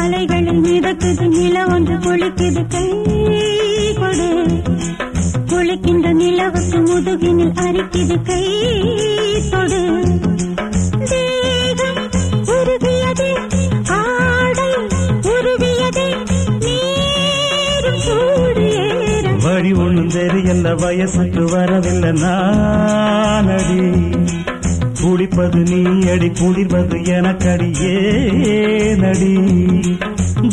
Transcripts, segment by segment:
அலைகளில் மிதக்குது நில ஒன்று குளிக்குது கை கொடு. குளிக்கின்ற நிலவுக்கு முதுகினில் அரிக்கிது கை தொடு. தேகம் உருகியதே ஆடை உருவியதே வழி ஒண்ணும் தெரியல வயசுக்கு வரவில்லை நானடி. குடிப்பது நீ அடி குளிர்வது எனக்கடியே நடி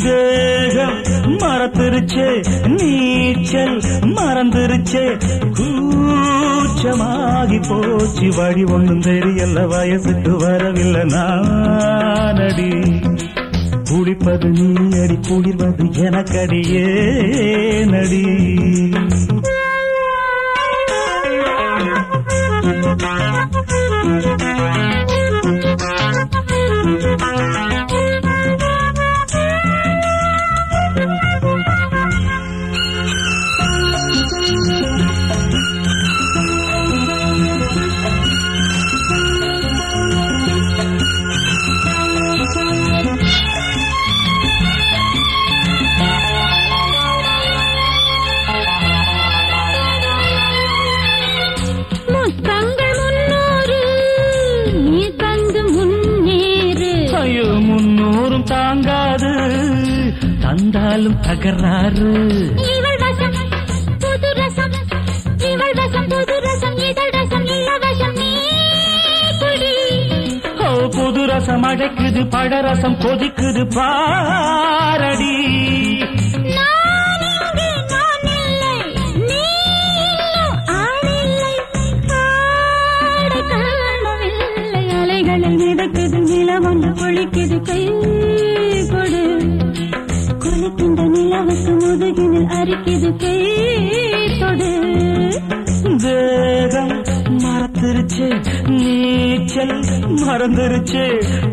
தேகம் மறந்துருச்சு நீச்சல் மறந்துருச்சு. கூச்சமாகி போச்சு வழி ஒன்றும் தெரியல வயசுக்கு வரவில்லை நானடி. குடிப்பது நீ அடி குளிர்வது எனக்கடியே நடி Thank you. குடி. ஓ புது ரசம் அழைக்குது பழரசம் கொதிக்குது பாரடி. குளிக்கின்ற முதுகினில் அரிக்குது கை தொடு தேகம் மறந்துருச்சு நீச்சல் மறந்துருச்சு.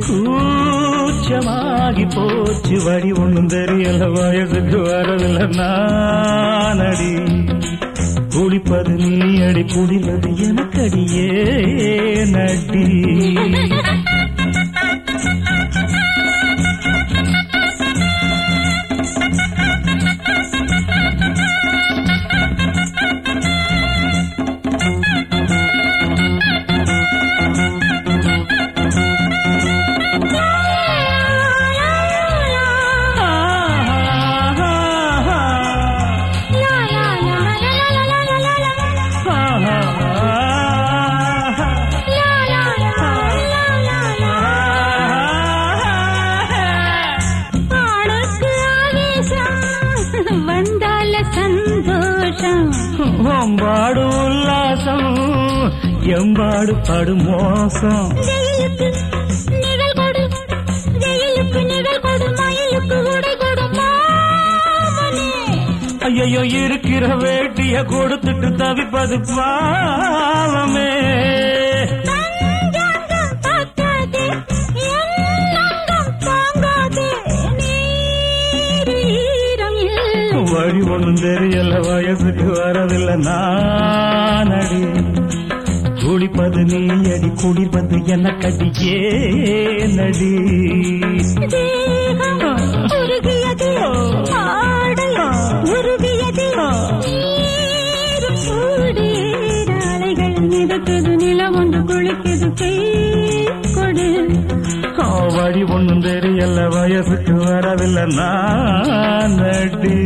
கூச்சமாகி போச்சு வழி ஒன்றும் தெரியல வயதுக்கு வரவில்லை நானடி. குளிப்பது நீ அடி குடிப்பது எனக்கடியே நடி. ஒம்பாடு உல்லாசம் எம்பாடு படு மோசம். ஐயோ இருக்கிற வேட்டிய கொடுத்துட்டு தவிப்பது பாவமே. வழி ஒன்றும் தெரியல வயசுக்கு வரவில்லை. நானடி குளிப்பது நீ அடி குடிப்பது எனக்கடி ஏனடி? தேகம் அலைகள் மிதக்குது, நிலம் ஒன்று குளிக்குது, கை ஒன்றும் தெரியல வயசுக்கு வரவில்லை. நான் நடி